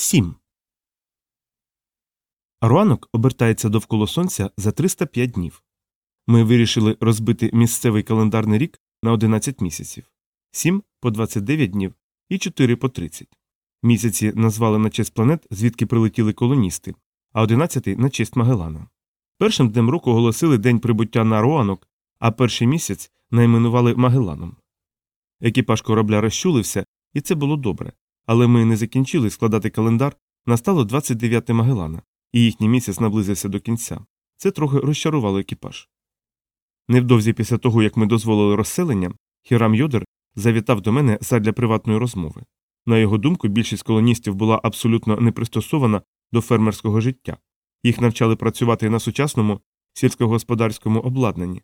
7. Руанок обертається довкола сонця за 305 днів. Ми вирішили розбити місцевий календарний рік на 11 місяців 7 по 29 днів і 4 по 30. Місяці назвали на честь планет, звідки прилетіли колоністи, а 11 на честь Магеллана. Першим днем року оголосили день прибуття на Руанок, а перший місяць найменували Магелланом. Екіпаж корабля розчулився, і це було добре. Але ми не закінчили складати календар, настало 29 Магелана, і їхній місяць наблизився до кінця. Це трохи розчарувало екіпаж. Невдовзі після того, як ми дозволили розселення, Хірам Йодер завітав до мене задля приватної розмови. На його думку, більшість колоністів була абсолютно не пристосована до фермерського життя. Їх навчали працювати на сучасному сільськогосподарському обладнанні,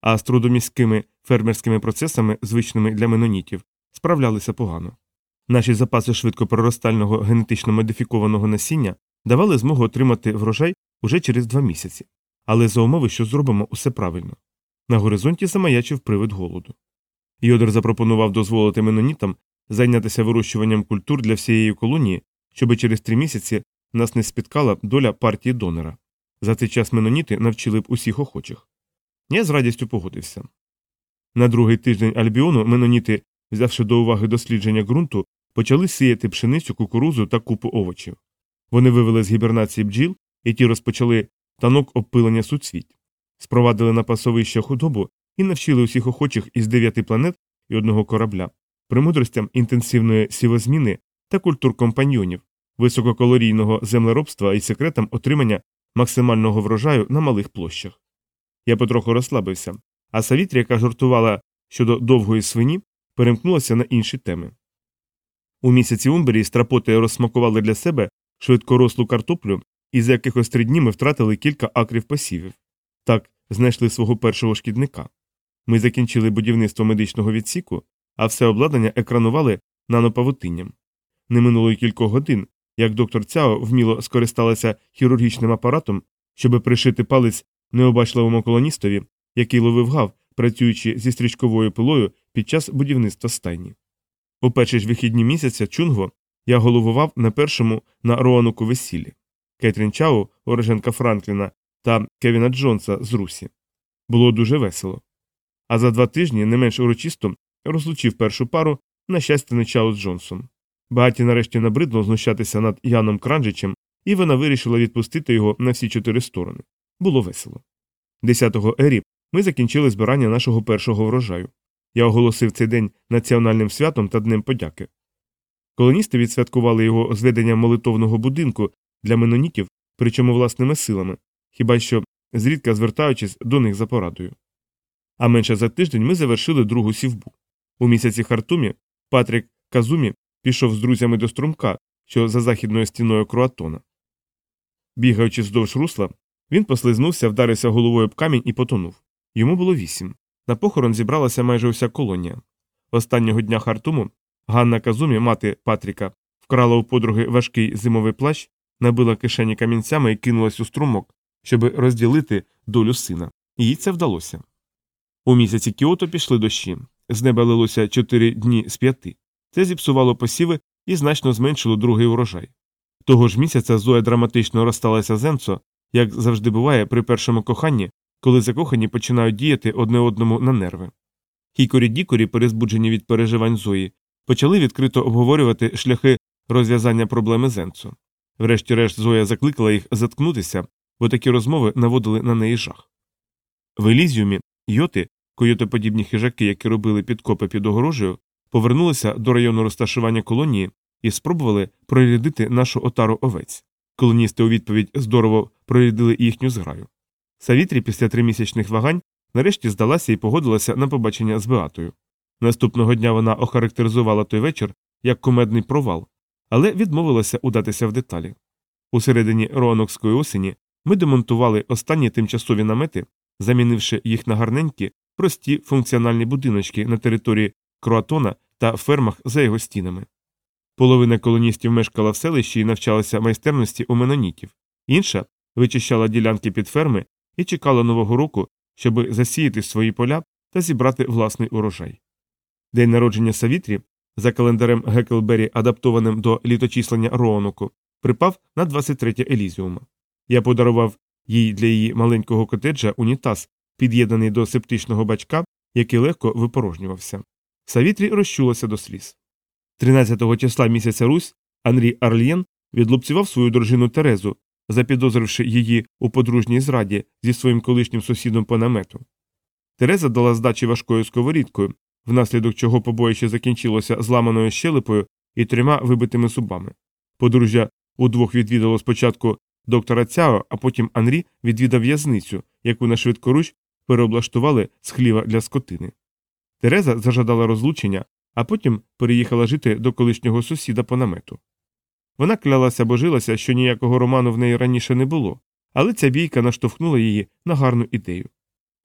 а з трудоміськими фермерськими процесами, звичними для менонітів, справлялися погано. Наші запаси швидкопроростального генетично модифікованого насіння давали змогу отримати врожай уже через два місяці, але за умови, що зробимо усе правильно. На горизонті замаячив привид голоду. Йодер запропонував дозволити менонітам зайнятися вирощуванням культур для всієї колонії, щоби через три місяці нас не спіткала доля партії донора. За цей час меноніти навчили б усіх охочих. Я з радістю погодився. На другий тиждень альбіону меноніти, взявши до уваги дослідження ґрунту, почали сіяти пшеницю, кукурузу та купу овочів. Вони вивели з гібернації бджіл, і ті розпочали танок обпилення суцвіть, спровадили на пасовище худобу і навчили усіх охочих із дев'яти планет і одного корабля, премудростям інтенсивної сівозміни та культур компаньйонів, висококалорійного землеробства і секретам отримання максимального врожаю на малих площах. Я потроху розслабився, а Савітрі, яка жартувала щодо довгої свині, перемкнулася на інші теми. У місяці Умбері страпоти розсмакували для себе швидкорослу картоплю, і за якихось три дні ми втратили кілька акрів посівів. Так, знайшли свого першого шкідника. Ми закінчили будівництво медичного відсіку, а все обладнання екранували нанопавутинням. Не минуло й кількох годин, як доктор Цяо вміло скористалася хірургічним апаратом, щоби пришити палець необачливому колоністові, який ловив гав, працюючи зі стрічковою пилою під час будівництва стайні. У перші ж вихідні місяця Чунго я головував на першому на Роануку весіллі Кетрін Чау, Ореженка Франкліна та Кевіна Джонса з Русі. Було дуже весело. А за два тижні не менш урочисто розлучив першу пару на щастя не Чау з Джонсом. Багаті нарешті набридло знущатися над Яном Кранжичем, і вона вирішила відпустити його на всі чотири сторони. Було весело. 10-го ері ми закінчили збирання нашого першого врожаю. Я оголосив цей день національним святом та Днем подяки. Колоністи відсвяткували його зведенням молитовного будинку для менонітів, причому власними силами, хіба що зрідка звертаючись до них за порадою. А менше за тиждень ми завершили другу сівбу. У місяці Хартумі Патрік Казумі пішов з друзями до струмка, що за західною стіною Круатона. Бігаючи вздовж русла, він послизнувся, вдарився головою об камінь і потонув. Йому було вісім. На похорон зібралася майже уся колонія. Останнього дня Хартуму Ганна Казумі, мати Патріка, вкрала у подруги важкий зимовий плащ, набила кишені камінцями і кинулась у струмок, щоб розділити долю сина. Їй це вдалося. У місяці Кіото пішли дощі. З неба лилося чотири дні з п'яти. Це зіпсувало посіви і значно зменшило другий урожай. Того ж місяця Зоя драматично розсталася з Енцо, як завжди буває при першому коханні, коли закохані починають діяти одне одному на нерви. Хікорі Дікорі, перезбуджені від переживань Зої, почали відкрито обговорювати шляхи розв'язання проблеми з Енцо. Врешті-решт Зоя закликала їх заткнутися, бо такі розмови наводили на неї жах. В Елізіумі йоти, койотоподібні хижаки, які робили підкопи під огорожею, повернулися до району розташування колонії і спробували прорядити нашу отару овець. Колоністи у відповідь здорово прорядили їхню зграю. Савітрі після тримісячних вагань нарешті здалася і погодилася на побачення з Беатою. Наступного дня вона охарактеризувала той вечір як кумедний провал, але відмовилася удатися в деталі. У середині роанокської осені ми демонтували останні тимчасові намети, замінивши їх на гарненькі, прості функціональні будиночки на території Круатона та фермах за його стінами. Половина колоністів мешкала в селищі і навчалася майстерності у менонітів, інша вичищала ділянки під ферми і чекала нового року, щоб засіяти свої поля та зібрати власний урожай. День народження Савітрі за календарем Геклбері, адаптованим до літочислення Роануку, припав на 23 Елізіума. Я подарував їй для її маленького котеджа унітаз, під'єднаний до септичного бачка, який легко випорожнювався. Савітрі розчулося до сліз. 13-го числа місяця Русь Анрі Арлєн відлупцював свою дружину Терезу, запідозривши її у подружній зраді зі своїм колишнім сусідом по намету. Тереза дала здачі важкою сковорідкою, внаслідок чого побоїще закінчилося зламаною щелепою і трьома вибитими зубами. Подружжя удвох відвідало спочатку доктора Цяо, а потім Анрі відвідав в'язницю, яку на швидкоруч переоблаштували з хліва для скотини. Тереза зажадала розлучення, а потім переїхала жити до колишнього сусіда по намету. Вона клялася божилася, що ніякого роману в неї раніше не було, але ця бійка наштовхнула її на гарну ідею.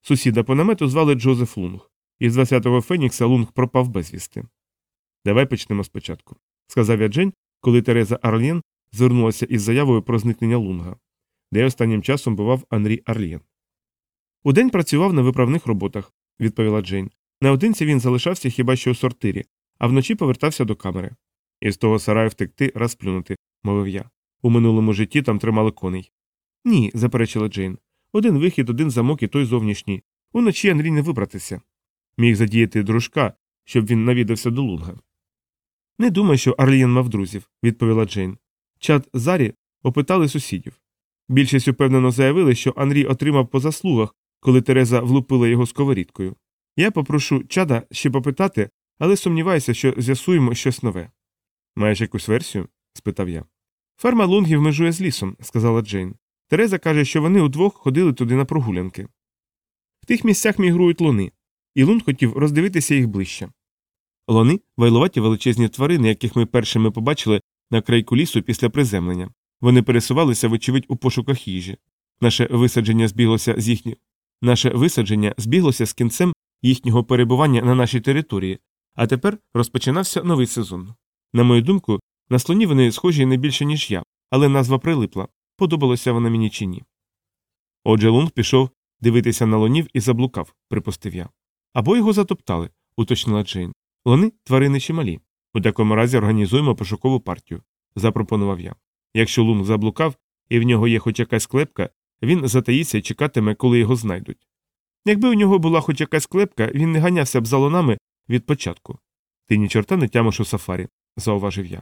Сусіда по намету звали Джозеф Лунг, і з 20-го Фенікса Лунг пропав безвісти. Давай почнемо спочатку, сказав я Джень, коли Тереза Арлєн звернулася із заявою про зникнення Лунга, де останнім часом бував Анрі Арлєн. Удень працював на виправних роботах, відповіла Джейн. Наодинці він залишався хіба що у сортирі, а вночі повертався до камери. Із того сараю втекти, розплюнути, мовив я. У минулому житті там тримали коней. Ні, заперечила Джейн. Один вихід, один замок і той зовнішній. Уночі Анрі не вибратися. Міг задіяти дружка, щоб він навідався до лунга. Не думаю, що Арлієн мав друзів, відповіла Джейн. Чад Зарі опитали сусідів. Більшість упевнено заявили, що Анрі отримав по заслугах, коли Тереза влупила його сковорідкою. Я попрошу чада ще попитати, але сумніваюся, що з'ясуємо щось нове. Маєш якусь версію? спитав я. Ферма лунгів межує з лісом, сказала Джейн. Тереза каже, що вони удвох ходили туди на прогулянки. В тих місцях мігрують луни, і лун хотів роздивитися їх ближче. Лони вайлуваті величезні тварини, яких ми першими побачили на крайку лісу після приземлення. Вони пересувалися, вочевидь, у пошуках їжі. Наше висадження збіглося з їхні... Наше висадження збіглося з кінцем їхнього перебування на нашій території, а тепер розпочинався новий сезон. На мою думку, на слоні вони схожі не більше, ніж я, але назва прилипла, подобалося вона мені чи ні. Отже, Лунг пішов дивитися на лонів і заблукав, припустив я. Або його затоптали, уточнила Джейн. Лони тварини чималі. У такому разі організуємо пошукову партію, запропонував я. Якщо Лунг заблукав і в нього є хоч якась клепка, він затаїться і чекатиме, коли його знайдуть. Якби у нього була хоч якась клепка, він не ганявся б за лонами від початку. Ти ні чорта не тямиш у сафарі, зауважив я.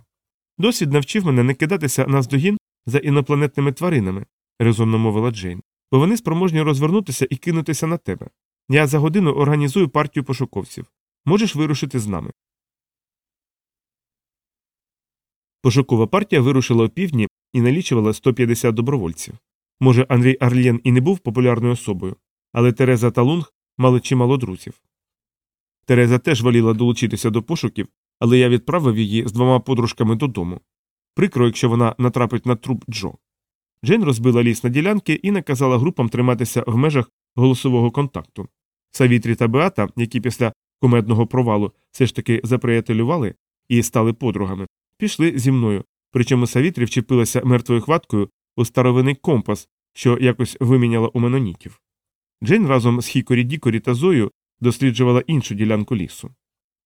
Досвід навчив мене не кидатися наздогін за інопланетними тваринами, резонно мовила Джейн, бо вони спроможні розвернутися і кинутися на тебе. Я за годину організую партію пошуковців. Можеш вирушити з нами. Пошукова партія вирушила опівдні і налічувала 150 добровольців. Може, Андрій Арлєн і не був популярною особою, але Тереза та Лунг мали чимало друзів. Тереза теж воліла долучитися до пошуків, але я відправив її з двома подружками додому. Прикро, якщо вона натрапить на труп Джо. Джейн розбила ліс на ділянки і наказала групам триматися в межах голосового контакту. Савітрі та Беата, які після кумедного провалу все ж таки заприятелювали і стали подругами, пішли зі мною, причому Савітрі вчепилася мертвою хваткою у старовинний компас, що якось виміняла у менонітів. Джейн разом з Хікорі Дікорі та Зою досліджувала іншу ділянку лісу.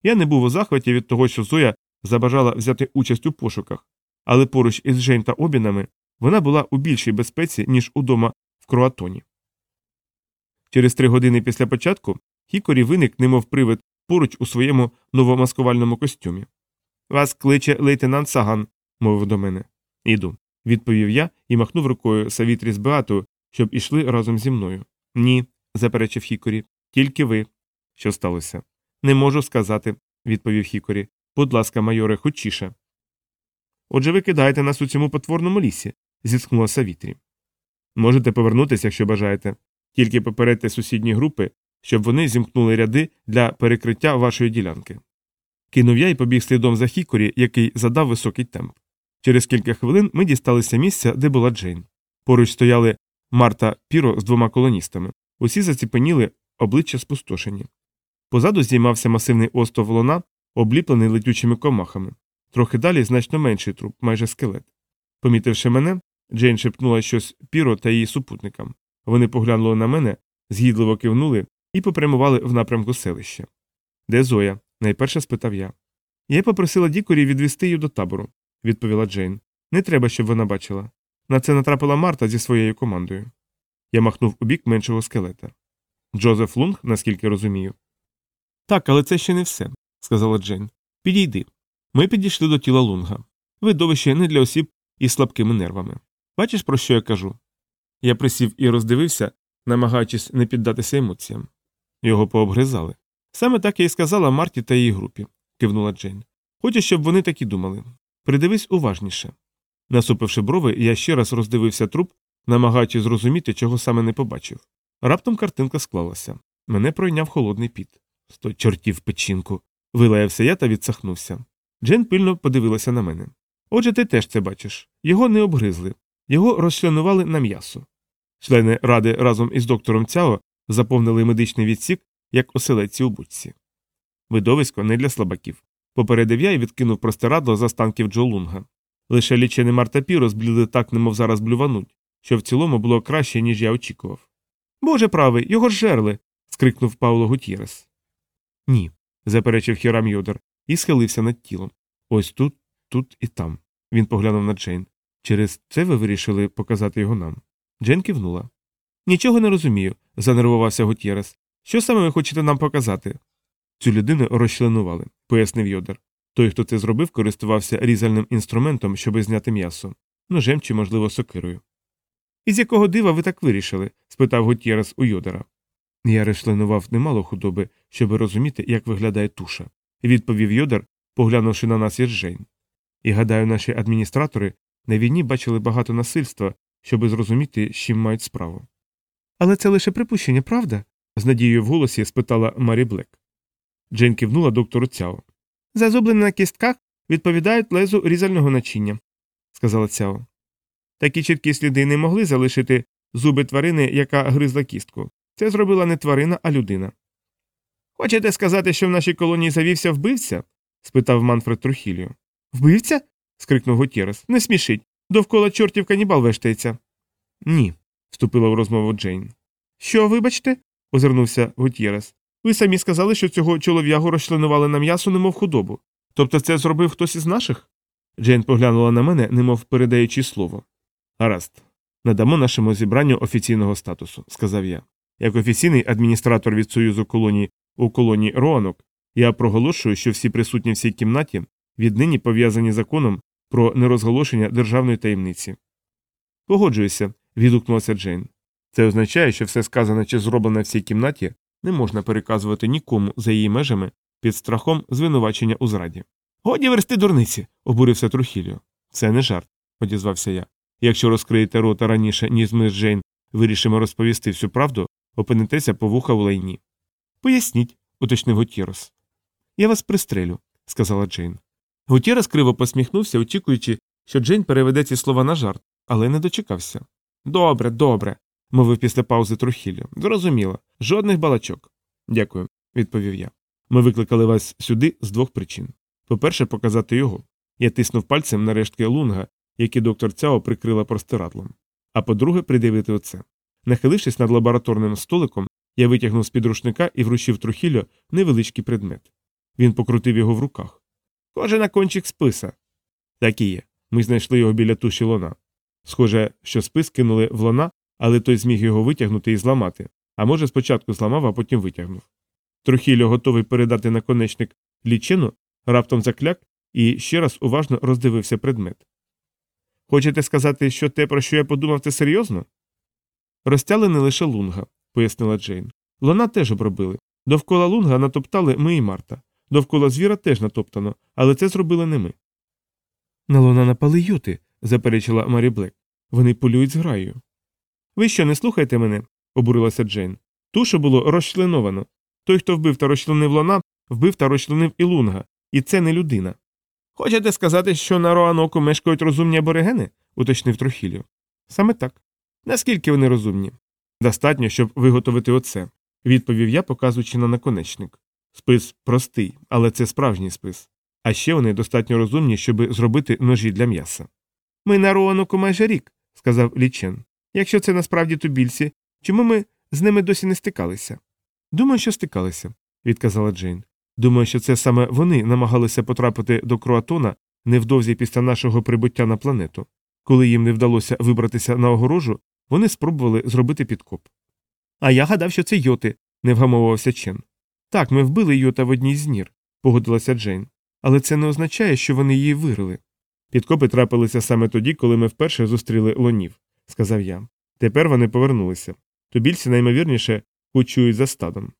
Я не був у захваті від того, що Зоя забажала взяти участь у пошуках, але поруч із Джейн та обінами вона була у більшій безпеці, ніж удома в Кроатоні. Через три години після початку Хікорі виник, немов привид, поруч у своєму новомаскувальному костюмі. Вас кличе лейтенант Саган, мовив до мене. Іду, відповів я і махнув рукою Савітрі з Беатою, щоб ішли разом зі мною. Ні, заперечив Хікорі, тільки ви. Що сталося? Не можу сказати, відповів Хікорі. Будь ласка, майоре, хочіше. Отже, ви кидаєте нас у цьому потворному лісі, зіткнула Савітрі. Можете повернутися, якщо бажаєте, тільки попередьте сусідні групи, щоб вони зімкнули ряди для перекриття вашої ділянки. Кинув я і побіг слідом за Хікорі, який задав високий темп. Через кілька хвилин ми дісталися місця, де була Джейн. Поруч стояли Марта Піро з двома колоністами. Усі заціпеніли, обличчя спустошені. Позаду здіймався масивний остров луна, обліплений летючими комахами. Трохи далі значно менший труп, майже скелет. Помітивши мене, Джейн шепнула щось Піро та її супутникам. Вони поглянули на мене, згідливо кивнули і попрямували в напрямку селища. Де Зоя? найперше спитав я. Я попросила Дікорі відвести її до табору, відповіла Джейн. Не треба, щоб вона бачила. На це натрапила Марта зі своєю командою. Я махнув у бік меншого скелета. Джозеф Лунг, наскільки розумію. Так, але це ще не все, сказала Джейн. Підійди. Ми підійшли до тіла Лунга. Видовище не для осіб із слабкими нервами. Бачиш, про що я кажу? Я присів і роздивився, намагаючись не піддатися емоціям. Його пообгризали. Саме так я і сказала Марті та її групі, кивнула Джейн. Хочу, щоб вони так і думали. Придивись уважніше. Насупивши брови, я ще раз роздивився труп, намагаючись зрозуміти, чого саме не побачив. Раптом картинка склалася. Мене пройняв холодний піт. Сто чортів печінку. Вилаявся я та відсахнувся. Джен пильно подивилася на мене. Отже, ти теж це бачиш. Його не обгризли, його розчленували на м'ясо. Члени ради разом із доктором Цяо заповнили медичний відсік, як оселедці у будці. Видовисько не для слабаків. Попередив я і відкинув простирадло з останків Джолунга. Лише лічені мартапі розбліли так, немов зараз блювануть, що в цілому було краще, ніж я очікував. Боже правий, його ж жерли. скрикнув Пауло Гутєрес. Ні, заперечив Хірам Йодер і схилився над тілом. Ось тут, тут і там. Він поглянув на Джейн. Через це ви вирішили показати його нам. Джейн кивнула. Нічого не розумію, занервувався Гутєрес. Що саме ви хочете нам показати? Цю людину розчленували, пояснив Йодер. Той, хто це зробив, користувався різальним інструментом, щоб зняти м'ясо, ножем чи, можливо, сокирою. Із якого дива ви так вирішили? спитав Гутєрес у Йодера. Я розчленував немало худоби, щоб розуміти, як виглядає туша, відповів Йодер, поглянувши на нас із Жень. І гадаю, наші адміністратори на війні бачили багато насильства, щоби зрозуміти, з чим мають справу. Але це лише припущення, правда? з надією в голосі спитала Марі Блек. Джейн кивнула доктору Цяо. Зазублені на кістках відповідають лезу різального начиння, сказала Цяо. Такі чіткі сліди не могли залишити зуби тварини, яка гризла кістку. Це зробила не тварина, а людина. Хочете сказати, що в нашій колонії завівся вбивця? спитав Манфред Трухіліо. Вбивця? скрикнув Готєрес. Не смішить. Довкола чортів канібал вештається. Ні, вступила в розмову Джейн. Що, вибачте? озирнувся Готєрес. Ви самі сказали, що цього чолов'ягу розчленували на м'ясо, немов худобу. Тобто це зробив хтось із наших? Джейн поглянула на мене, немов передаючи слово. Гаразд, надамо нашому зібранню офіційного статусу, сказав я. Як офіційний адміністратор від Союзу колоній у колонії Роанок, я проголошую, що всі присутні в цій кімнаті віднині пов'язані законом про нерозголошення державної таємниці. Погоджуюся, відгукнулася Джейн. Це означає, що все сказане чи зроблене в цій кімнаті не можна переказувати нікому за її межами під страхом звинувачення у зраді. Годі версти дурниці, обурився Трухіліо. Це не жарт, одізвався я. Якщо розкриєте рота раніше, ніж ми з Джейн вирішимо розповісти всю правду, опинитеся по вуха у лайні. Поясніть, уточнив Гутєрос. Я вас пристрелю, сказала Джейн. Гутєрос криво посміхнувся, очікуючи, що Джейн переведе ці слова на жарт, але не дочекався. Добре, добре, мовив після паузи Трухіліо. Зрозуміло. Жодних балачок. Дякую, відповів я. Ми викликали вас сюди з двох причин. По-перше, показати його. Я тиснув пальцем на рештки лунга, які доктор Цяо прикрила простирадлом. А по-друге, придивити оце. Нахилившись над лабораторним столиком, я витягнув з під рушника і вручив Трухілю невеличкий предмет. Він покрутив його в руках. Коже на кончик списа. Так і є. Ми знайшли його біля туші лона. Схоже, що спис кинули в лона, але той зміг його витягнути і зламати. А може, спочатку зламав, а потім витягнув. Трухілю, готовий передати наконечник лічину, раптом закляк і ще раз уважно роздивився предмет. Хочете сказати, що те, про що я подумав, це серйозно? Розтяли не лише лунга, пояснила Джейн. Лона теж обробили. Довкола лунга натоптали ми і Марта. Довкола звіра теж натоптано, але це зробили не ми. На лона напали юти, заперечила Марі Блек. Вони полюють з граю. Ви що, не слухайте мене? обурилася Джейн. Тушу було розчленовано. Той, хто вбив та розчленив лона, вбив та розчленив і лунга, і це не людина. Хочете сказати, що на Роаноку мешкають розумні аборигени? уточнив Трохіліо. Саме так. Наскільки вони розумні? Достатньо, щоб виготовити оце, відповів я, показуючи на наконечник. Спис простий, але це справжній спис. А ще вони достатньо розумні, щоб зробити ножі для м'яса. Ми на Роаноку майже рік, сказав Лічен. Якщо це насправді тубільці, чому ми з ними досі не стикалися? Думаю, що стикалися, відказала Джейн. Думаю, що це саме вони намагалися потрапити до Круатона невдовзі після нашого прибуття на планету. Коли їм не вдалося вибратися на огорожу, вони спробували зробити підкоп. А я гадав, що це йоти, не вгамовувався Чен. Так, ми вбили йота в одній з нір, погодилася Джейн. Але це не означає, що вони її вирили. Підкопи трапилися саме тоді, коли ми вперше зустріли лонів, сказав я. Тепер вони повернулися. Тубільці наймовірніше кучують за стадом.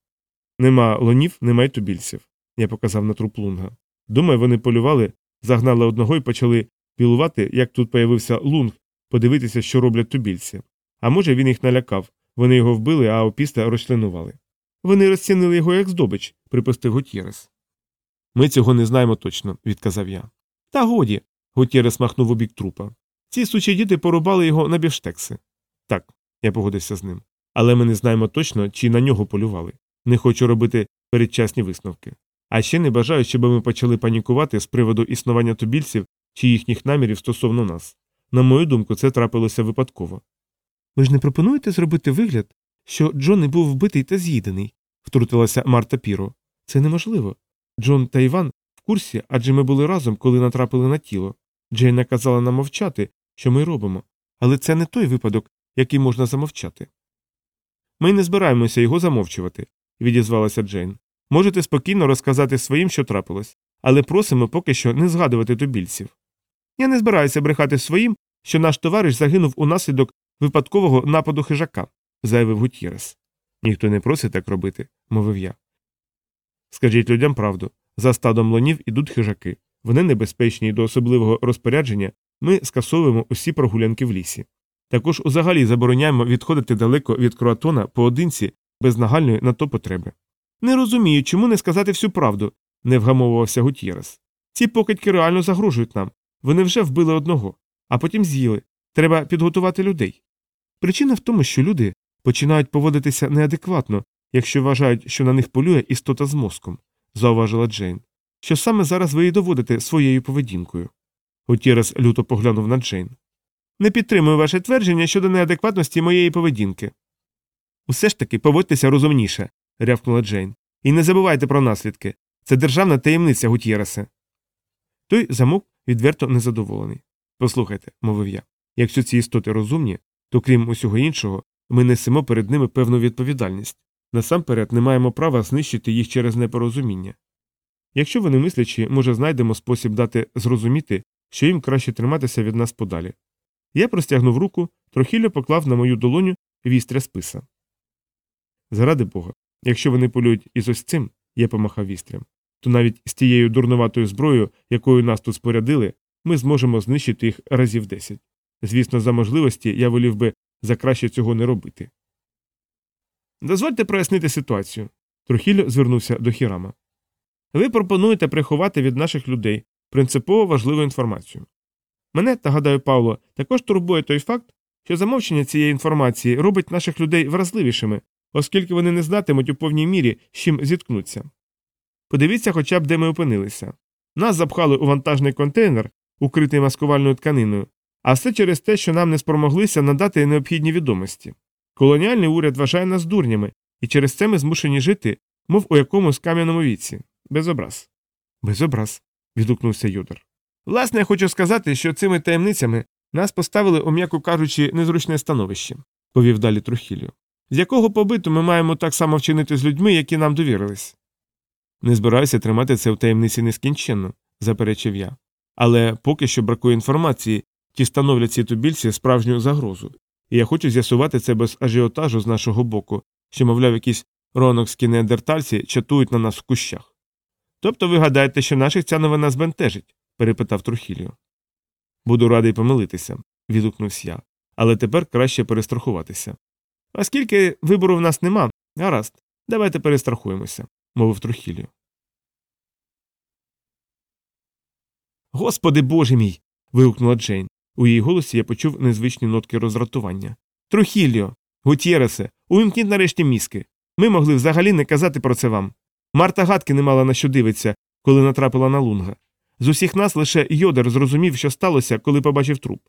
Нема лонів, нема й тубільців, я показав на труп лунга. Думаю, вони полювали, загнали одного і почали пілувати, як тут появився лунг, подивитися, що роблять тубільці. А може, він їх налякав, вони його вбили, а опісля розчленували. Вони розцінили його як здобич, припустив Гутєрес. Ми цього не знаємо точно, відказав я. Та годі. Гутєрес махнув у бік трупа. Ці сучі діти порубали його на бівштекси. Так, я погодився з ним. Але ми не знаємо точно, чи на нього полювали. Не хочу робити передчасні висновки. А ще не бажаю, щоб ми почали панікувати з приводу існування тубільців чи їхніх намірів стосовно нас. На мою думку, це трапилося випадково. Ви ж не пропонуєте зробити вигляд, що Джон не був вбитий та з'їдений, втрутилася Марта Піро. Це неможливо. Джон та Іван в курсі, адже ми були разом, коли натрапили на тіло. Джейн наказала нам мовчати, що ми робимо. Але це не той випадок, який можна замовчати. Ми не збираємося його замовчувати, відізвалася Джейн. Можете спокійно розказати своїм, що трапилось, але просимо поки що не згадувати тубільців. Я не збираюся брехати своїм, що наш товариш загинув унаслідок випадкового нападу хижака, заявив Гутєрес. Ніхто не просить так робити, мовив я. Скажіть людям правду за стадом лонів ідуть хижаки. Вони небезпечні і до особливого розпорядження ми скасовуємо усі прогулянки в лісі. Також узагалі забороняємо відходити далеко від круатона поодинці без нагальної на то потреби. Не розумію, чому не сказати всю правду, не вгамовувався Гутєрес. Ці покидьки реально загрожують нам. Вони вже вбили одного, а потім з'їли. Треба підготувати людей. Причина в тому, що люди починають поводитися неадекватно, якщо вважають, що на них полює істота з мозком, зауважила Джейн. Що саме зараз ви і доводите своєю поведінкою. Гутєрес люто поглянув на Джейн. Не підтримую ваше твердження щодо неадекватності моєї поведінки. Усе ж таки поводьтеся розумніше, рявкнула Джейн. І не забувайте про наслідки. Це державна таємниця Гутєресе. Той замок відверто незадоволений. Послухайте, мовив я, якщо ці істоти розумні, то крім усього іншого, ми несемо перед ними певну відповідальність. Насамперед не маємо права знищити їх через непорозуміння. Якщо вони мислячі, може, знайдемо спосіб дати зрозуміти, що їм краще триматися від нас подалі. Я простягнув руку, трохилля поклав на мою долоню вістря списа. Заради Бога, якщо вони полюють із ось цим, я помахав вістрям, то навіть з тією дурнуватою зброєю, якою нас тут спорядили, ми зможемо знищити їх разів десять. Звісно, за можливості я волів би за краще цього не робити. Дозвольте прояснити ситуацію. Трохіль звернувся до Хірама. Ви пропонуєте приховати від наших людей принципово важливу інформацію. Мене та гадаю, Павло, також турбує той факт, що замовчення цієї інформації робить наших людей вразливішими, оскільки вони не знатимуть у повній мірі, з чим зіткнуться. Подивіться хоча б, де ми опинилися. Нас запхали у вантажний контейнер, укритий маскувальною тканиною, а все через те, що нам не спромоглися надати необхідні відомості. Колоніальний уряд вважає нас дурнями, і через це ми змушені жити, мов у якомусь кам'яному віці. Без образ. Без образ. відгукнувся Йодор. Власне, я хочу сказати, що цими таємницями нас поставили, у м'яко кажучи, незручне становище, повів далі Трухіліо. З якого побиту ми маємо так само вчинити з людьми, які нам довірились? Не збираюся тримати це в таємниці нескінченно, заперечив я. Але поки що бракує інформації, ті становлять ці тубільці справжню загрозу, і я хочу з'ясувати це без ажіотажу з нашого боку, що, мовляв, якісь ронокські неандертальці чатують на нас в кущах. Тобто ви гадаєте, що наших ця новина збентежить? перепитав Трухіліо. Буду радий помилитися, відгукнувся я, але тепер краще перестрахуватися. Оскільки вибору в нас нема, гаразд, давайте перестрахуємося, мовив Трухіліо. Господи боже мій. вигукнула Джейн. У її голосі я почув незвичні нотки роздратування. Трухіліо, Гутєресе, увімкніть нарешті мізки. Ми могли взагалі не казати про це вам. Марта гадки не мала на що дивиться, коли натрапила на лунга. З усіх нас лише Йодер зрозумів, що сталося, коли побачив труп.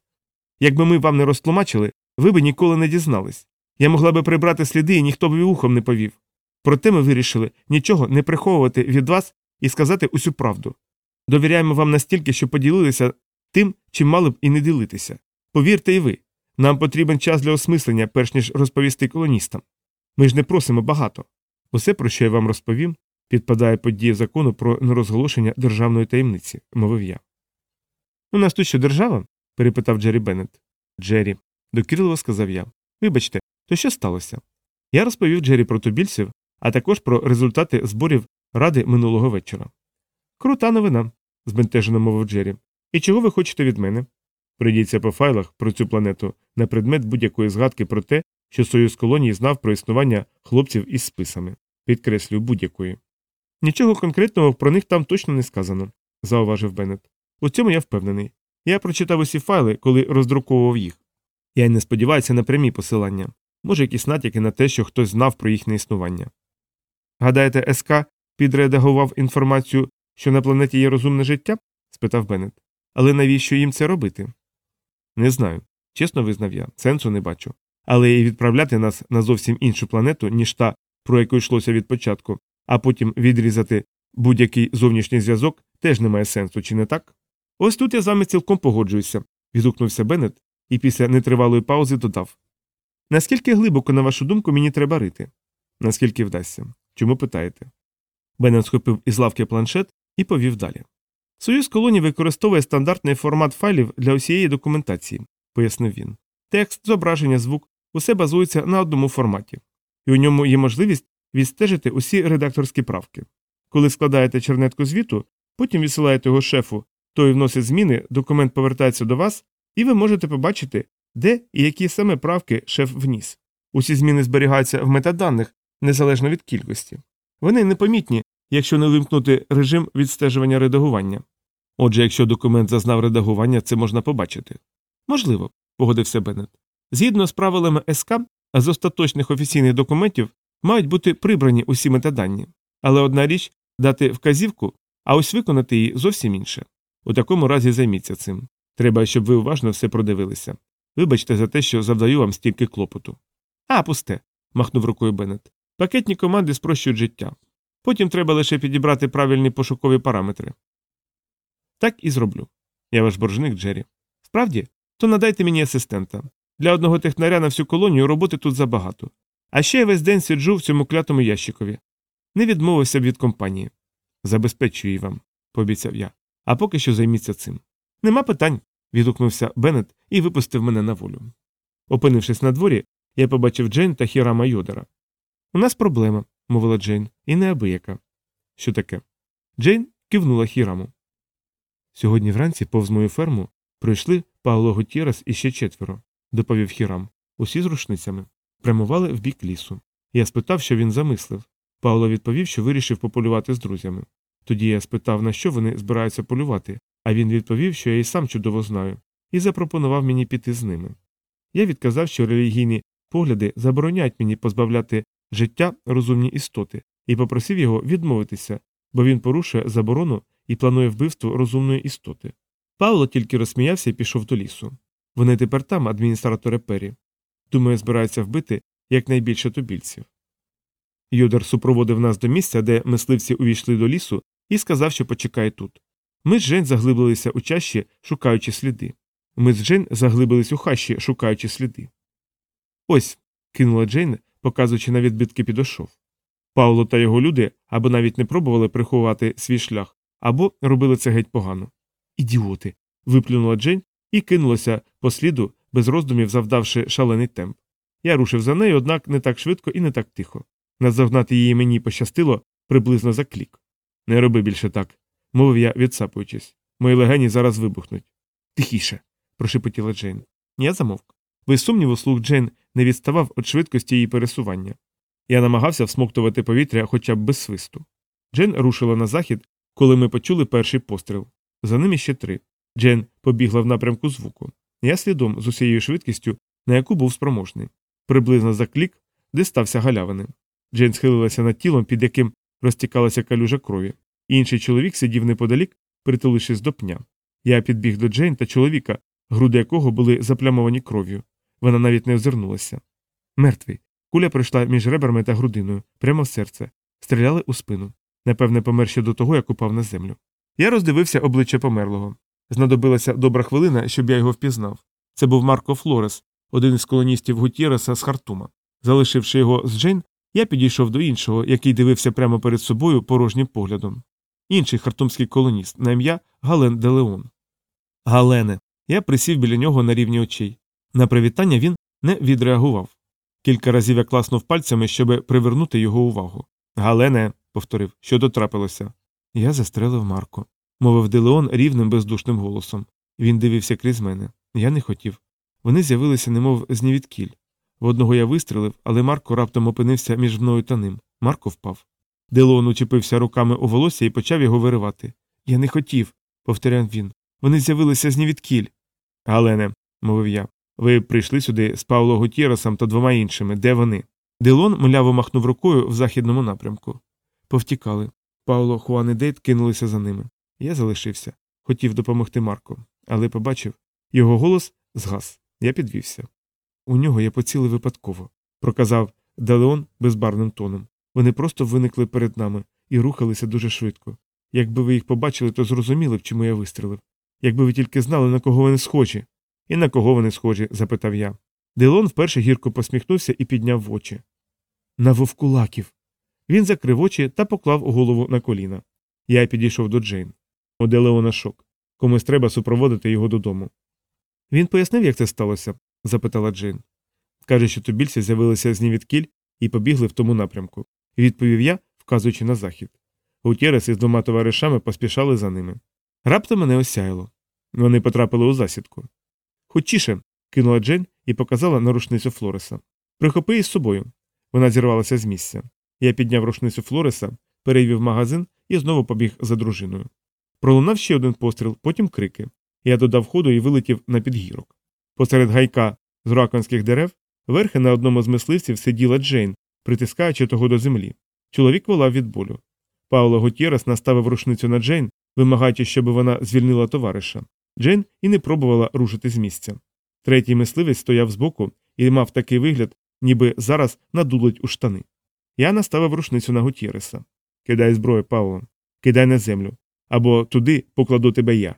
Якби ми вам не розтлумачили, ви б ніколи не дізнались. Я могла би прибрати сліди, і ніхто б і ухом не повів. Проте ми вирішили нічого не приховувати від вас і сказати усю правду. Довіряємо вам настільки, що поділилися тим, чим мали б і не ділитися. Повірте і ви, нам потрібен час для осмислення, перш ніж розповісти колоністам. Ми ж не просимо багато. Усе, про що я вам розповім, підпадає під дію закону про нерозголошення державної таємниці, мовив я. У нас тут що держава? перепитав Джері Беннет. Джері, докірливо сказав я. Вибачте, то що сталося? Я розповів Джері про тубільців, а також про результати зборів ради минулого вечора. Крута новина, збентежено мовив Джері. І чого ви хочете від мене? Прийдіться по файлах про цю планету на предмет будь-якої згадки про те, що Союз колонії знав про існування хлопців із списами, підкреслюю будь-якої. Нічого конкретного про них там точно не сказано, зауважив Беннет. У цьому я впевнений. Я прочитав усі файли, коли роздруковував їх. Я й не сподіваюся на прямі посилання, може, якісь натяки на те, що хтось знав про їхнє існування. Гадаєте, СК підредагував інформацію, що на планеті є розумне життя? спитав Беннет. Але навіщо їм це робити? Не знаю. Чесно визнав я, сенсу не бачу. Але і відправляти нас на зовсім іншу планету, ніж та, про яку йшлося від початку, а потім відрізати будь-який зовнішній зв'язок, теж немає сенсу, чи не так? Ось тут я з вами цілком погоджуюся, відгукнувся Беннет і після нетривалої паузи додав. Наскільки глибоко, на вашу думку, мені треба рити? Наскільки вдасться? Чому питаєте? Беннет схопив із лавки планшет і повів далі. Союз колоній використовує стандартний формат файлів для усієї документації, пояснив він. Текст, зображення, звук усе базується на одному форматі, і у ньому є можливість відстежити усі редакторські правки. Коли складаєте чернетку звіту, потім відсилаєте його шефу, той вносить зміни, документ повертається до вас, і ви можете побачити, де і які саме правки шеф вніс. Усі зміни зберігаються в метаданих, незалежно від кількості. Вони непомітні, якщо не вимкнути режим відстежування редагування. Отже, якщо документ зазнав редагування, це можна побачити. Можливо, погодився Беннет. Згідно з правилами СК, з остаточних офіційних документів мають бути прибрані усі метадані. Але одна річ дати вказівку, а ось виконати її зовсім інше. У такому разі займіться цим. Треба, щоб ви уважно все продивилися. Вибачте за те, що завдаю вам стільки клопоту. А, пусте. махнув рукою Беннет. Пакетні команди спрощують життя. Потім треба лише підібрати правильні пошукові параметри. Так і зроблю. Я ваш боржник, Джері. Справді, то надайте мені асистента. Для одного технаря на всю колонію роботи тут забагато. А ще я весь день сиджу в цьому клятому ящикові. Не відмовився б від компанії. Забезпечую її вам, пообіцяв я. А поки що займіться цим. Нема питань. відгукнувся Беннет і випустив мене на волю. Опинившись на дворі, я побачив Джейн та Хірама Йодера. У нас проблема, мовила Джейн, і неабияка. Що таке? Джейн кивнула Хіраму. Сьогодні вранці повз мою ферму пройшли Пауло Гутєрес і ще четверо, доповів Хірам, усі з рушницями, прямували в бік лісу. Я спитав, що він замислив. Пауло відповів, що вирішив пополювати з друзями. Тоді я спитав, на що вони збираються полювати, а він відповів, що я і сам чудово знаю, і запропонував мені піти з ними. Я відказав, що релігійні погляди забороняють мені позбавляти життя розумні істоти, і попросив його відмовитися, бо він порушує заборону і планує вбивство розумної істоти. Пауло тільки розсміявся і пішов до лісу. Вони тепер там, адміністратори Пері. Думаю, збираються вбити якнайбільше тубільців. Йодер супроводив нас до місця, де мисливці увійшли до лісу, і сказав, що почекає тут. Ми з Жень заглибилися у чащі, шукаючи сліди. Ми з Джейн заглибились у хащі, шукаючи сліди. Ось. кинула Джейн, показуючи на відбитки підошов. Пауло та його люди або навіть не пробували приховати свій шлях, або робили це геть погано. Ідіоти. виплюнула Джейн і кинулася по сліду, без роздумів завдавши шалений темп. Я рушив за нею, однак не так швидко і не так тихо. Наздогнати її мені пощастило приблизно за клік. Не роби більше так, мовив я, відсапуючись. Мої легені зараз вибухнуть. Тихіше, прошепотіла Джейн. Я замовк. Без сумніву, слух Джейн не відставав від швидкості її пересування. Я намагався всмоктувати повітря хоча б без свисту. Джейн рушила на захід, коли ми почули перший постріл. За ними ще три. Джейн побігла в напрямку звуку. Я слідом з усією швидкістю, на яку був спроможний. Приблизно за клік, де стався галявини. Джейн схилилася над тілом, під яким розтікалася калюжа крові. Інший чоловік сидів неподалік, притулившись до пня. Я підбіг до Джейн та чоловіка, груди якого були заплямовані кров'ю. Вона навіть не озирнулася. Мертвий. Куля пройшла між ребрами та грудиною, прямо в серце, стріляли у спину. Напевне, помер ще до того, як упав на землю. Я роздивився обличчя померлого. Знадобилася добра хвилина, щоб я його впізнав. Це був Марко Флорес, один із колоністів Гутєреса з Хартума. Залишивши його з Джейн, я підійшов до іншого, який дивився прямо перед собою порожнім поглядом. Інший хартумський колоніст на ім'я Гален де Леон. Галене. Я присів біля нього на рівні очей. На привітання він не відреагував. Кілька разів я класнув пальцями, щоб привернути його увагу. Галене, повторив, що дотрапилося. Я застрелив Марко, мовив Делеон рівним бездушним голосом. Він дивився крізь мене. Я не хотів. Вони з'явилися, немов знівідкіль. В одного я вистрелив, але Марко раптом опинився між мною та ним. Марко впав. Делеон учепився руками у волосся і почав його виривати. Я не хотів, повторяв він. Вони з'явилися знівідкіль. Галене, мовив я, ви прийшли сюди з Пабло Гутьєрресом та двома іншими. Де вони? Делеон мляво махнув рукою в західному напрямку. Повтікали. Пабло, Хуан і Дейт кинулися за ними. Я залишився. Хотів допомогти Марку, але побачив його голос згас. Я підвівся. У нього я поцілив випадково, проказав Делеон безбарвним тоном. Вони просто виникли перед нами і рухалися дуже швидко. Якби ви їх побачили, то зрозуміли б, чому я вистрелив. Якби ви тільки знали, на кого вони схожі. І на кого вони схожі? запитав я. Делон вперше гірко посміхнувся і підняв очі. На вовкулаків. Він закрив очі та поклав голову на коліна. Я підійшов до Джейн. У Делеона шок. Комусь треба супроводити його додому. Він пояснив, як це сталося? запитала Джейн. Каже, що тубільці з'явилися з нівідкіль і побігли в тому напрямку. Відповів я, вказуючи на захід. Гутєрес із двома товаришами поспішали за ними. Раптом мене осяяло. Вони потрапили у засідку. Хочіше, кинула Джейн і показала на рушницю Флореса. Прихопи її з собою. Вона зірвалася з місця. Я підняв рушницю Флореса, перевів магазин і знову побіг за дружиною. Пролунав ще один постріл, потім крики. Я додав ходу і вилетів на підгірок. Посеред гайка з раконських дерев верхи на одному з мисливців сиділа Джейн, притискаючи того до землі. Чоловік волав від болю. Пауло Гутєрес наставив рушницю на Джейн, вимагаючи, щоб вона звільнила товариша. Джейн і не пробувала рушити з місця. Третій мисливець стояв збоку і мав такий вигляд, ніби зараз надулить у штани. Я наставив рушницю на Гутєреса. Кидай зброю, Павло, кидай на землю. Або туди покладу тебе я.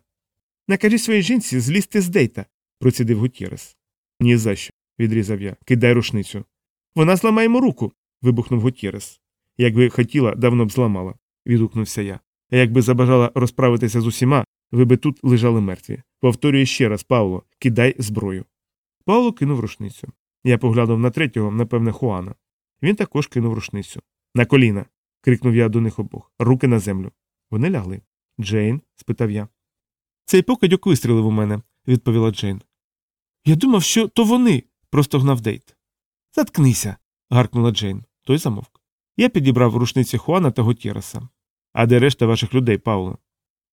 Накажи своїй жінці злізти з дейта, процідив Гутєрес. «Ні за що», – відрізав я. Кидай рушницю. Вона зламає йому руку. вибухнув Гутєрес. Якби хотіла, давно б зламала, відгукнувся я. А якби забажала розправитися з усіма, ви би тут лежали мертві. Повторюю ще раз, Павло, кидай зброю. Павло кинув рушницю. Я поглянув на третього, напевне, Хуана. Він також кинув рушницю. На коліна. крикнув я до них обох. Руки на землю. Вони лягли. Джейн? спитав я. Цей покидьок вистрілив у мене, відповіла Джейн. Я думав, що то вони. простогнав Дейт. Заткнися. гаркнула Джейн. Той замовк. Я підібрав рушниці Хуана та Гутєреса. А де решта ваших людей, Павло?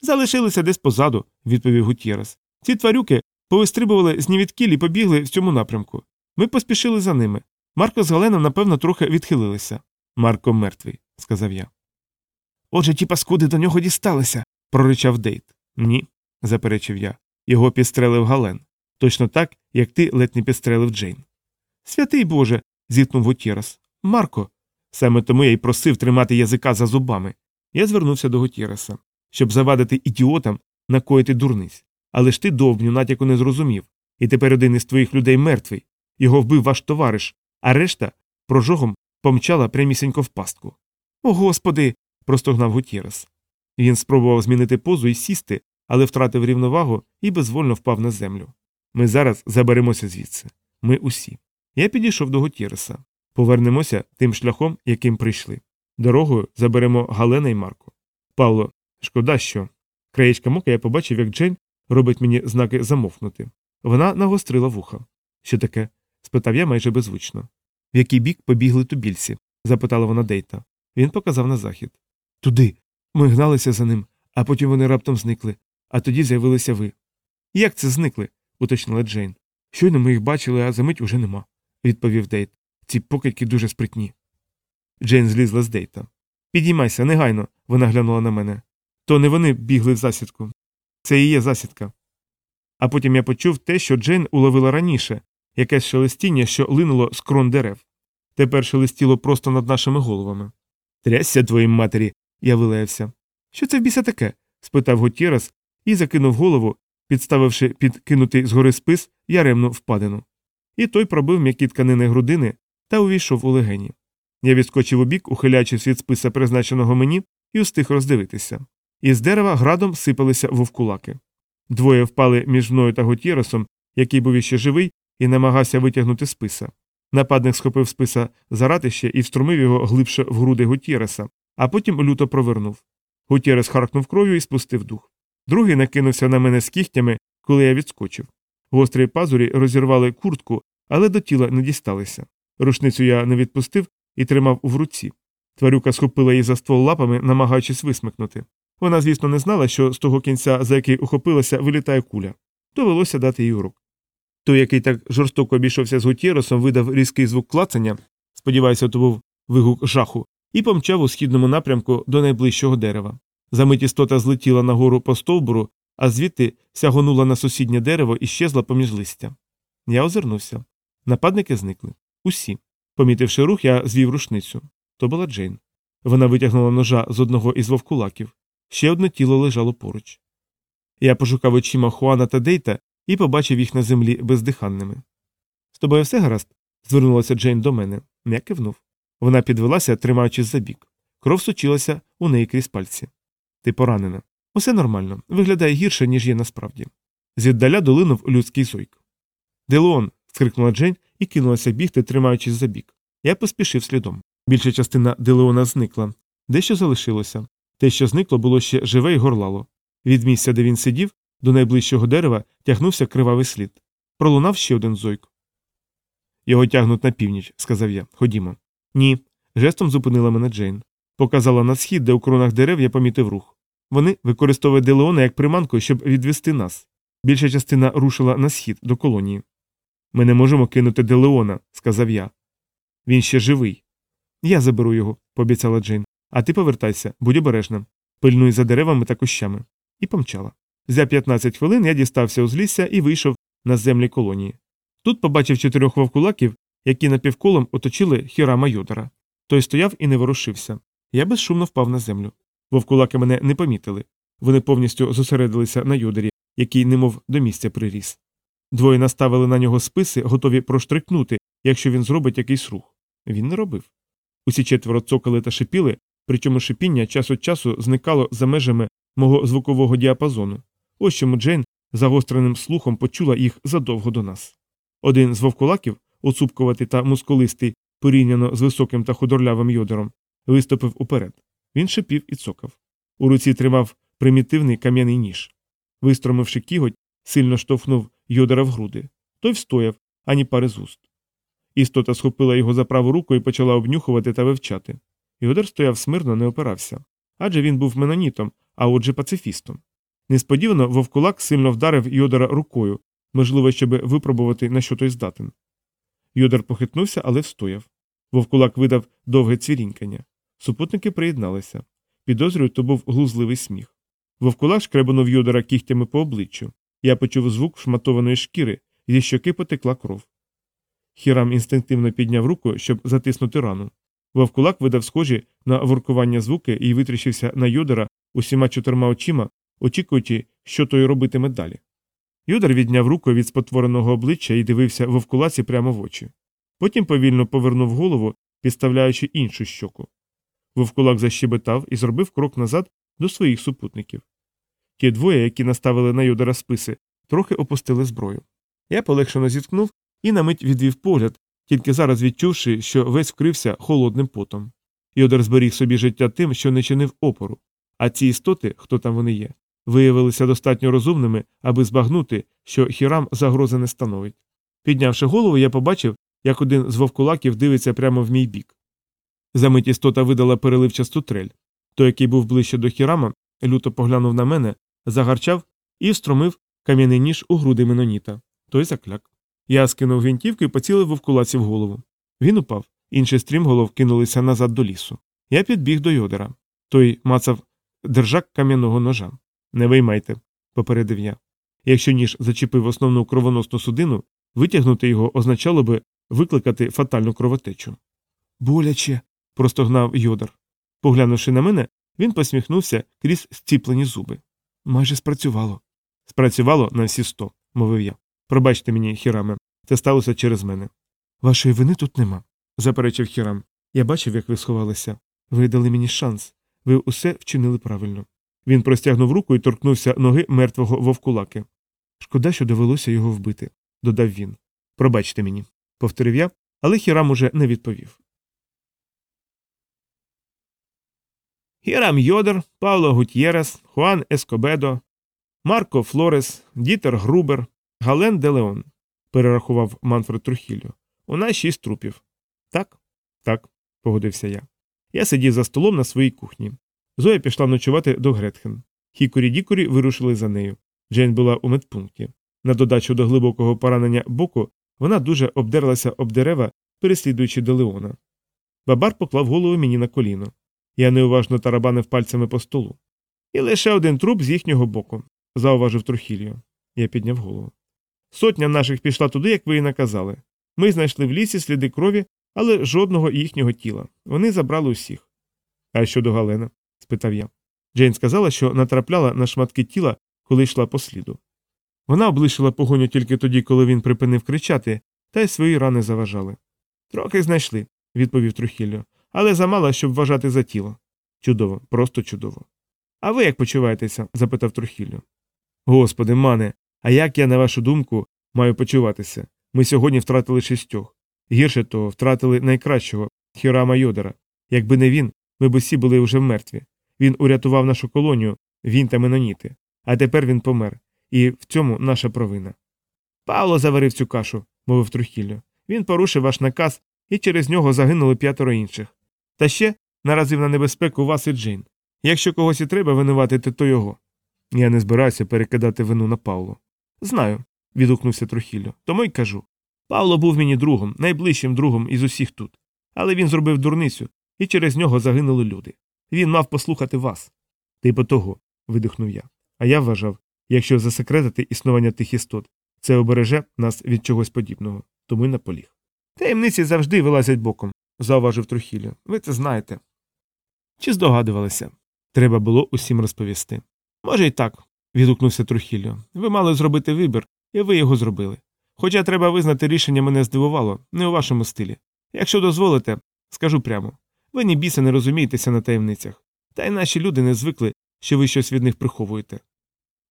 Залишилися десь позаду, відповів Гутєрес. Ці тварюки повистрибували з нівідкіль і побігли в цьому напрямку. Ми поспішили за ними. Марко з Галеном, напевно, трохи відхилилися. Марко мертвий, сказав я. Отже, ті паскуди до нього дісталися, проричав Дейт. Ні, заперечив я. Його підстрелив Гален. Точно так, як ти ледь не підстрелив Джейн. Святий Боже. зіткнув Гутєрес. Марко. Саме тому я й просив тримати язика за зубами. Я звернувся до Гутєреса, щоб завадити ідіотам накоїти дурниць. Але ж ти довбню натяку не зрозумів. І тепер один із твоїх людей мертвий. Його вбив ваш товариш, а решта прожогом помчала прямісінько в пастку. О, господи. простогнав Гутєрес. Він спробував змінити позу і сісти, але втратив рівновагу і безвольно впав на землю. Ми зараз заберемося звідси. Ми усі. Я підійшов до Гутєреса. Повернемося тим шляхом, яким прийшли. Дорогою заберемо Галена і Марко. Павло, шкода, що. Краєчка мука я побачив, як Джейн робить мені знаки замовкнути. Вона нагострила вуха. Що таке? спитав я майже беззвучно. В який бік побігли тубільці? запитала вона Дейта. Він показав на захід. Туди. Ми гналися за ним, а потім вони раптом зникли, а тоді з'явилися ви. Як це зникли? уточнила Джейн. Щойно ми їх бачили, а за мить уже нема, відповів Дейт. Ці покидьки дуже спритні. Джейн злізла з Дейта. Підіймайся, негайно, вона глянула на мене. То не вони бігли в засідку. Це і є засідка. А потім я почув те, що Джейн уловила раніше, якесь шелестіння, що линуло з крон дерев. Тепер шелестіло просто над нашими головами. Трясся твоїм матері, Я вилаявся. Що це в біса таке? спитав Готєрас і закинув голову, підставивши під кинутий згори спис яремну впадину. І той пробив м'які тканини грудини та увійшов у легені. Я відскочив у бік, ухиляючись від списа, призначеного мені, і устиг роздивитися. Із дерева градом сипалися вовкулаки. Двоє впали між мною та Готєросом, який був іще живий, і намагався витягнути списа. Нападник схопив списа за ратище і встромив його глибше в груди Гутєреса, а потім люто провернув. Гутєрес харкнув кров'ю і спустив дух. Другий накинувся на мене з кігтями, коли я відскочив. Гострі пазурі розірвали куртку, але до тіла не дісталися. Рушницю я не відпустив і тримав в руці. Тварюка схопила її за ствол лапами, намагаючись висмикнути. Вона, звісно, не знала, що з того кінця, за який ухопилася, вилітає куля. Довелося дати їй урок. Той, який так жорстоко обійшовся з Гутєросом, видав різкий звук клацання, сподіваюся, то був вигук жаху, і помчав у східному напрямку до найближчого дерева. Замить істота злетіла нагору по стовбуру, а звідти сягонула на сусіднє дерево і щезла поміж листя. Я озирнувся. Нападники зникли. Усі. Помітивши рух, я звів рушницю. То була Джейн. Вона витягнула ножа з одного із вовкулаків. Ще одне тіло лежало поруч. Я пошукав очима Хуана та Дейта і побачив їх на землі бездиханними. З тобою все гаразд? звернулася Джейн до мене. Я кивнув. Вона підвелася, тримаючись за бік. Кров сочилася у неї крізь пальці. Ти поранена. Усе нормально, виглядає гірше, ніж є насправді. Звіддаля долинув людський зойк. Делеон. скрикнула Джейн і кинулася бігти, тримаючись за бік. Я поспішив слідом. Більша частина Делеона зникла. Дещо залишилося. Те, що зникло, було ще живе й горлало. Від місця, де він сидів, до найближчого дерева тягнувся кривавий слід. Пролунав ще один зойк. Його тягнуть на північ, сказав я. Ходімо. Ні. Жестом зупинила мене Джейн. Показала на схід, де у кронах дерев я помітив рух. Вони використовують Делеона як приманку, щоб відвести нас. Більша частина рушила на схід до колонії. Ми не можемо кинути Делеона, сказав я. Він ще живий. Я заберу його, пообіцяла Джейн. А ти повертайся, будь обережним. Пильнуй за деревами та кущами. І помчала. За 15 хвилин я дістався узлісся і вийшов на землі колонії. Тут побачив чотирьох вовкулаків, які напівколом оточили хірама Йодора. Той стояв і не ворушився. Я безшумно впав на землю. Вовкулаки мене не помітили. Вони повністю зосередилися на йодері, який немов до місця приріс. Двоє наставили на нього списи, готові проштрикнути, якщо він зробить якийсь рух. Він не робив. Усі четверо цокали та шипіли, причому шипіння час від часу зникало за межами мого звукового діапазону. Ось чому Джейн загостреним слухом почула їх задовго до нас. Один з вовкулаків, оцупкуватий та мускулистий, порівняно з високим та худорлявим йодером, виступив уперед. Він шипів і цокав. У руці тримав примітивний кам'яний ніж. Вистромивши кіготь, сильно штовхнув йодера в груди. Той встояв, ані пари з уст. Істота схопила його за праву руку і почала обнюхувати та вивчати. Йодер стояв смирно, не опирався. Адже він був менонітом, а отже пацифістом. Несподівано вовкулак сильно вдарив Йодера рукою, можливо, щоб випробувати, на що той здатен. Йодер похитнувся, але встояв. Вовкулак видав довге цвірінькання. Супутники приєдналися. Підозрюю, то був глузливий сміх. Вовкулак шкребанув Йодера кігтями по обличчю. Я почув звук шматованої шкіри, зі щоки потекла кров. Хірам інстинктивно підняв руку, щоб затиснути рану. Вовкулак видав схожі на воркування звуки і витріщився на Йодера усіма чотирма очима, очікуючи, що той робитиме далі. Йодер відняв руку від спотвореного обличчя і дивився вовкулаці прямо в очі. Потім повільно повернув голову, підставляючи іншу щоку. Вовкулак защебетав і зробив крок назад до своїх супутників. Ті двоє, які наставили на Йодера списи, трохи опустили зброю. Я полегшено зіткнув і на мить відвів погляд, тільки зараз відчувши, що весь вкрився холодним потом. Йодер зберіг собі життя тим, що не чинив опору, а ці істоти, хто там вони є, виявилися достатньо розумними, аби збагнути, що хірам загрози не становить. Піднявши голову, я побачив, як один з вовкулаків дивиться прямо в мій бік. Замить істота видала переливчасту трель. Той, який був ближче до хірама, люто поглянув на мене, загарчав і встромив кам'яний ніж у груди меноніта. Той закляк. Я скинув гвинтівку і поцілив вовкулаці в голову. Він упав, інші стрімголов кинулися назад до лісу. Я підбіг до йодера. Той мацав держак кам'яного ножа. Не виймайте, попередив я. Якщо ніж зачепив основну кровоносну судину, витягнути його означало би викликати фатальну кровотечу. Боляче. простогнав йодар. Поглянувши на мене, Він посміхнувся крізь зціплені зуби. Майже спрацювало. Спрацювало на всі сто, мовив я. Пробачте мені, Хіраме, це сталося через мене. Вашої вини тут нема, заперечив Хірам. Я бачив, як ви сховалися. Ви дали мені шанс. Ви усе вчинили правильно. Він простягнув руку і торкнувся ноги мертвого вовкулаки. Шкода, що довелося його вбити, додав він. Пробачте мені, повторив я, але Хірам уже не відповів. Хірам Йодер, Пабло Гутьєррес, Хуан Ескобедо, Марко Флорес, Дітер Грубер, Гален де Леон, перерахував Манфред Трухільйо. У нас шість трупів. Так? Так, погодився я. Я сидів за столом на своїй кухні. Зоя пішла ночувати до Гретхен. Гікорі й Дікорі вирушили за нею. Джейн була у медпункті. На додачу до глибокого поранення боку вона дуже обдерлася об дерева, переслідуючи до Леона. Бабар поклав голову мені на коліно. Я неуважно тарабанив пальцями по столу. І лише один труп з їхнього боку, зауважив Трухіліо. Я підняв голову. Сотня наших пішла туди, як ви і наказали. Ми знайшли в лісі сліди крові, але жодного їхнього тіла. Вони забрали усіх. А щодо Галена? спитав я. Джейн сказала, що натрапляла на шматки тіла, коли йшла по сліду. Вона облишила погоню тільки тоді, коли він припинив кричати, та й свої рани заважали. Трохи знайшли, відповів Трухіллю, але замало, щоб вважати за тіло. Чудово, просто чудово. А ви як почуваєтеся? запитав Трухіллю. Господи, мане, а як я, на вашу думку, маю почуватися? Ми сьогодні втратили шістьох. Гірше того, втратили найкращого Хірама Йодера. Якби не він, ми б усі були вже мертві. Він урятував нашу колонію, він та меноніти. А тепер він помер, і в цьому наша провина. Павло заварив цю кашу, мовив Трухіллю. Він порушив ваш наказ, і через нього загинули п'ятеро інших. Та ще наразив на небезпеку вас і Джейн. Якщо когось і треба винуватити, то його. Я не збираюся перекидати вину на Павло. Знаю, відгукнувся Трухіллю. Тому й кажу. Павло був мені другом, найближчим другом із усіх тут. Але він зробив дурницю, і через нього загинули люди. Він мав послухати вас. Типу того, видихнув я. А я вважав, якщо засекретити існування тих істот, це обереже нас від чогось подібного, тому й наполіг. Таємниці завжди вилазять боком, зауважив Трухілля. Ви це знаєте. Чи здогадувалися? Треба було усім розповісти. Може, й так, відгукнувся Трухіллю. Ви мали зробити вибір, і ви його зробили. Хоча треба визнати, рішення мене здивувало, не у вашому стилі. Якщо дозволите, скажу прямо ви ні біса не розумієтеся на таємницях, та й наші люди не звикли, що ви щось від них приховуєте.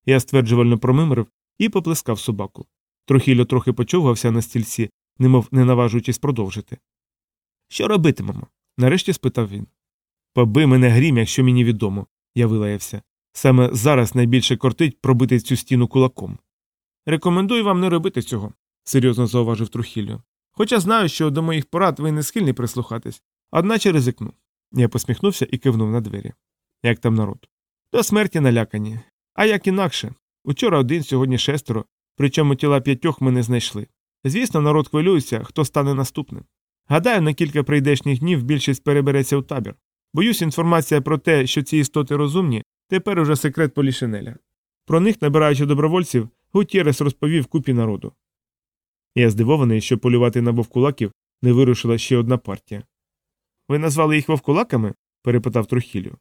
Я стверджувально промимрив і поплескав собаку. Трохіллю трохи почовгався на стільці, немов не наважуючись продовжити. Що робитимемо? нарешті спитав він. Поби мене грім, якщо мені відомо, я вилаявся. Саме зараз найбільше кортить пробити цю стіну кулаком. Рекомендую вам не робити цього, серйозно зауважив Трухіллю. Хоча знаю, що до моїх порад ви не схильні прислухатись, одначе ризикну. Я посміхнувся і кивнув на двері. Як там народ? До смерті налякані. А як інакше. Учора один, сьогодні шестеро, причому тіла п'ятьох ми не знайшли. Звісно, народ хвилюється, хто стане наступним. Гадаю, на кілька прийдешніх днів більшість перебереться у табір. Боюсь, інформація про те, що ці істоти розумні, тепер уже секрет Полішинеля. Про них, набираючи добровольців, Гутєрес розповів купі народу. Я здивований, що полювати на вовкулаків не вирушила ще одна партія. Ви назвали їх вовкулаками? перепитав Трухілю.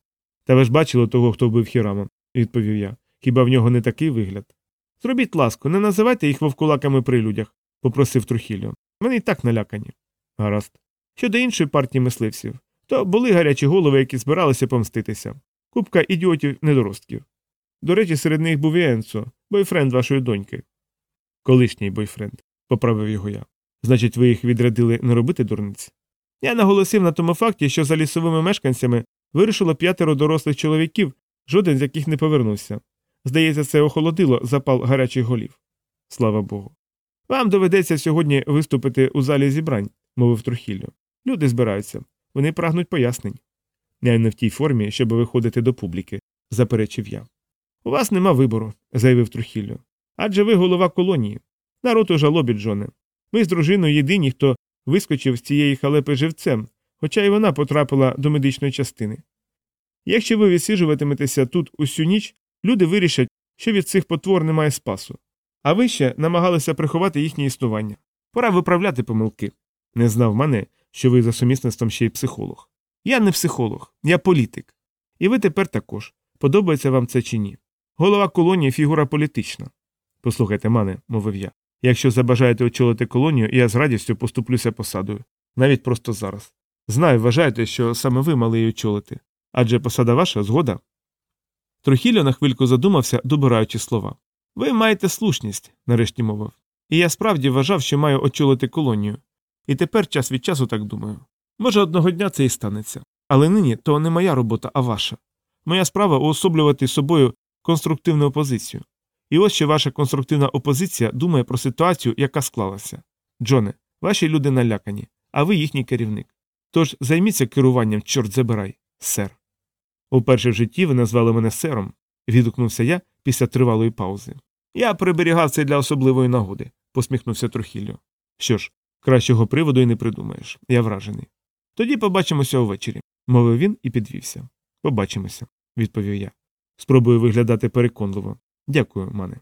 Та ви ж бачили того, хто вбив Хірама, відповів я. Хіба в нього не такий вигляд? Зробіть ласку, не називайте їх вовкулаками при людях, попросив Трухілю. Вони й так налякані. Гаразд. Щодо іншої партії мисливців, то були гарячі голови, які збиралися помститися. Купка ідіотів недоростків. До речі, серед них був і Енсо, бойфренд вашої доньки. Колишній бойфренд, поправив його я. Значить, ви їх відрядили не робити дурниць? Я наголосив на тому факті, що за лісовими мешканцями вирушило п'ятеро дорослих чоловіків, жоден з яких не повернувся. Здається, це охолодило запал гарячих голів. Слава Богу. Вам доведеться сьогодні виступити у залі зібрань, мовив Трухіллю. Люди збираються, вони прагнуть пояснень. Я не в тій формі, щоб виходити до публіки, заперечив я. У вас нема вибору, заявив Трухіллю. Адже ви голова колонії. Народ у жалобі, Джоне. Ви з дружиною єдині, хто вискочив з цієї халепи живцем, хоча й вона потрапила до медичної частини. Якщо ви відсиджуватиметеся тут усю ніч, люди вирішать, що від цих потвор немає спасу. А ви ще намагалися приховати їхнє існування. Пора виправляти помилки. Не знав мене, що ви за сумісництвом ще й психолог. Я не психолог, я політик. І ви тепер також. Подобається вам це чи ні? Голова колонії фігура політична. Послухайте, мане, мовив я. Якщо забажаєте очолити колонію, я з радістю поступлюся посадою, навіть просто зараз. Знаю, вважаєте, що саме ви мали її очолити. Адже посада ваша згода. Трохілля на хвильку задумався, добираючи слова. Ви маєте слушність, нарешті мовив. І я справді вважав, що маю очолити колонію. І тепер час від часу так думаю. Може, одного дня це і станеться. Але нині то не моя робота, а ваша. Моя справа уособлювати собою конструктивну опозицію. І ось що ваша конструктивна опозиція думає про ситуацію, яка склалася. Джоне, ваші люди налякані, а ви їхній керівник. Тож займіться керуванням, чорт забирай, сер. Уперше в житті ви назвали мене сером, відгукнувся я після тривалої паузи. Я приберігав це для особливої нагоди, посміхнувся Трохіллю. Що ж, кращого приводу й не придумаєш, я вражений. Тоді побачимося увечері, мовив він і підвівся. Побачимося, відповів я. Спробую виглядати переконливо. Дякую, мане.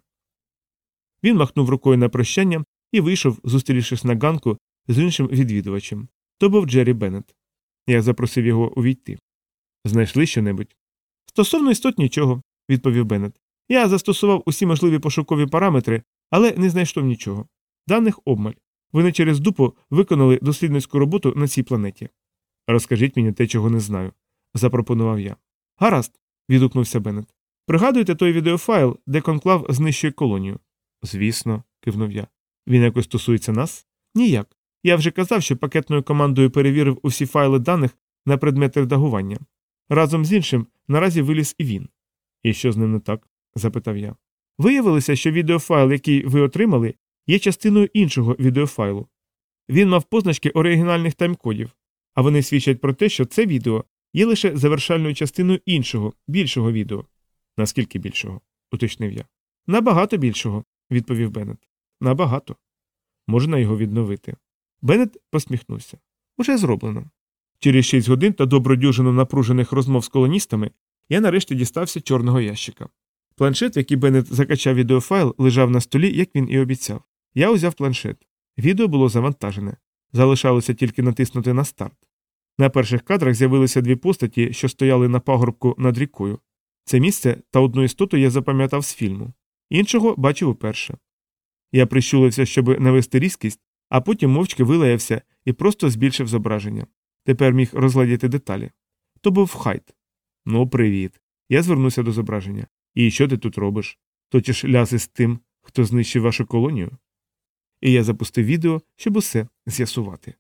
Він махнув рукою на прощання і вийшов, зустрівшись на ганку з іншим відвідувачем. То був Джері Беннет. Я запросив його увійти. Знайшли щонебудь? Стосовно істот нічого, відповів Беннет. Я застосував усі можливі пошукові параметри, але не знайшов нічого. Даних обмаль. Вони через дупу виконали дослідницьку роботу на цій планеті. Розкажіть мені те, чого не знаю, запропонував я. Гаразд, відгукнувся Беннет. Пригадуєте той відеофайл, де конклав знищує колонію? Звісно, кивнув я. Він якось стосується нас? Ніяк. Я вже казав, що пакетною командою перевірив усі файли даних на предмет редагування. Разом з іншим наразі виліз і він. І що з ним не так? запитав я. Виявилося, що відеофайл, який ви отримали, є частиною іншого відеофайлу. Він мав позначки оригінальних таймкодів, а вони свідчать про те, що це відео є лише завершальною частиною іншого, більшого відео. Наскільки більшого? уточнив я. Набагато більшого, відповів Беннет. Набагато. Можна його відновити. Беннет посміхнувся. Уже зроблено. Через шість годин та добродюжину напружених розмов з колоністами я нарешті дістався чорного ящика. Планшет, в який Беннет закачав відеофайл, лежав на столі, як він і обіцяв. Я узяв планшет. Відео було завантажене. Залишалося тільки натиснути на старт. На перших кадрах з'явилися дві постаті, що стояли на пагорбку над рікою. Це місце та одну істоту я запам'ятав з фільму. Іншого бачив уперше. Я прищулився, щоб навести різкість, а потім мовчки вилаявся і просто збільшив зображення. Тепер міг розгладіти деталі. То був хайт. Ну, привіт. Я звернувся до зображення. І що ти тут робиш? Точиш ляси з тим, хто знищив вашу колонію? І я запустив відео, щоб усе з'ясувати.